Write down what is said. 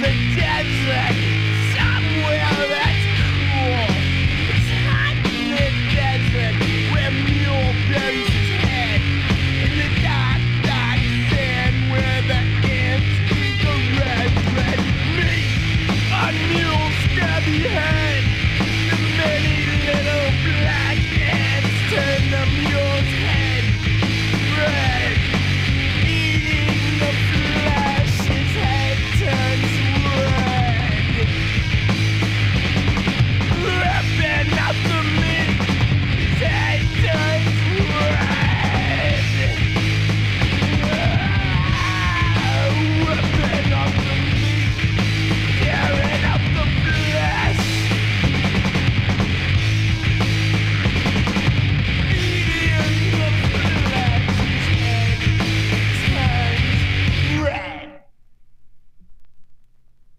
the desert.